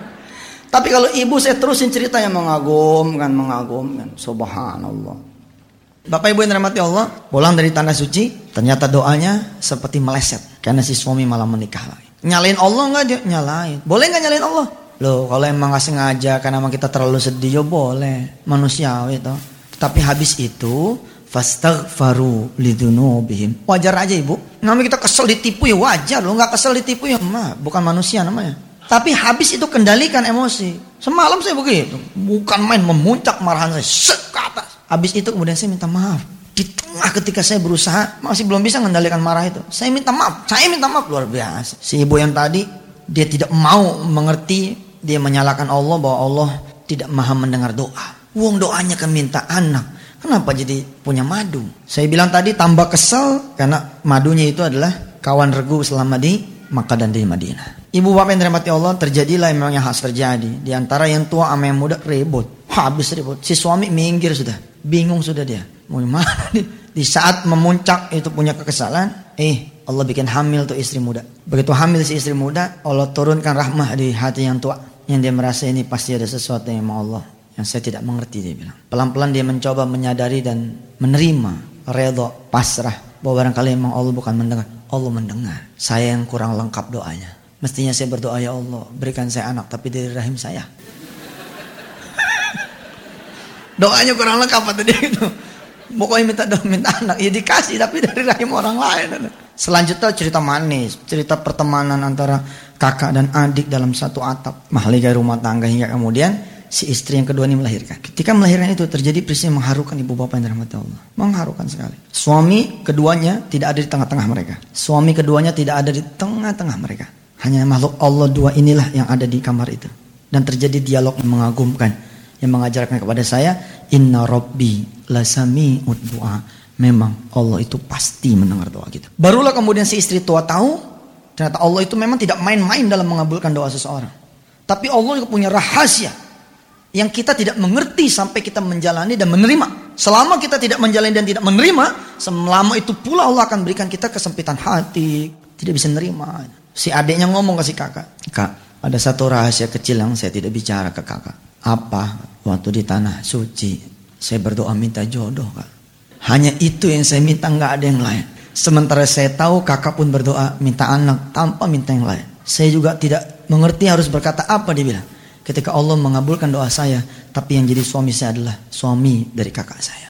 Tapi kalau ibu saya terusin cerita yang mengagumkan, mengagumkan. Subhanallah. Bapak Ibu yang dirahmati Allah, pulang dari tanah suci, ternyata doanya seperti meleset. Karena si suami malah menikah lagi. Nyalain Allah nggak dia? Nyalain. Boleh nggak nyalain Allah? Loh, kalau emang nggak sengaja karena emang kita terlalu sedih, ya boleh. Manusiawi itu. Tapi habis itu, fastaghfaru lidunubihim. Wajar aja ibu. Namanya kita kesel ditipu ya wajar. Lo nggak kesel ditipu ya mah, bukan manusia namanya. Tapi habis itu kendalikan emosi. Semalam saya begitu. Bukan main memuncak marahan saya. Set ke atas. Habis itu kemudian saya minta maaf. Di tengah ketika saya berusaha masih belum bisa mengendalikan marah itu. Saya minta maaf, saya minta maaf luar biasa. Si ibu yang tadi dia tidak mau mengerti, dia menyalahkan Allah bahwa Allah tidak maha mendengar doa. Wong doanya kan minta anak. Kenapa jadi punya madu? Saya bilang tadi tambah kesel karena madunya itu adalah kawan regu selama di Makkah dan di Madinah. Ibu bapak yang dirahmati Allah terjadilah memang yang harus terjadi. Di antara yang tua sama yang muda ribut. Habis ribut. Si suami minggir sudah. Bingung sudah dia. Mau gimana nih? Di saat memuncak itu punya kekesalan, eh Allah bikin hamil tuh istri muda. Begitu hamil si istri muda, Allah turunkan rahmah di hati yang tua. Yang dia merasa ini pasti ada sesuatu yang mau Allah yang saya tidak mengerti dia bilang. Pelan-pelan dia mencoba menyadari dan menerima redha pasrah bahwa barangkali memang Allah bukan mendengar, Allah mendengar. Saya yang kurang lengkap doanya. Mestinya saya berdoa ya Allah berikan saya anak tapi dari rahim saya. Doanya kurang lengkap atau dia itu. Pokoknya minta doa, minta anak, ya dikasih tapi dari rahim orang lain. Selanjutnya cerita manis, cerita pertemanan antara kakak dan adik dalam satu atap, mahligai rumah tangga hingga kemudian si istri yang kedua ini melahirkan. Ketika melahirkan itu terjadi peristiwa mengharukan ibu bapak yang dirahmati Allah. Mengharukan sekali. Suami keduanya tidak ada di tengah-tengah mereka. Suami keduanya tidak ada di tengah-tengah mereka. Hanya makhluk Allah dua inilah yang ada di kamar itu. Dan terjadi dialog yang mengagumkan. Yang mengajarkan kepada saya. Inna Rabbi lasami doa. Memang Allah itu pasti mendengar doa kita. Barulah kemudian si istri tua tahu. Ternyata Allah itu memang tidak main-main dalam mengabulkan doa seseorang. Tapi Allah juga punya rahasia yang kita tidak mengerti sampai kita menjalani dan menerima. Selama kita tidak menjalani dan tidak menerima, selama itu pula Allah akan berikan kita kesempitan hati, tidak bisa menerima. Si adiknya ngomong ke si kakak, kak, ada satu rahasia kecil yang saya tidak bicara ke kakak. Apa? Waktu di tanah suci, saya berdoa minta jodoh, kak. Hanya itu yang saya minta, nggak ada yang lain. Sementara saya tahu kakak pun berdoa minta anak tanpa minta yang lain. Saya juga tidak mengerti harus berkata apa dia bilang ketika Allah mengabulkan doa saya, tapi yang jadi suami saya adalah suami dari kakak saya.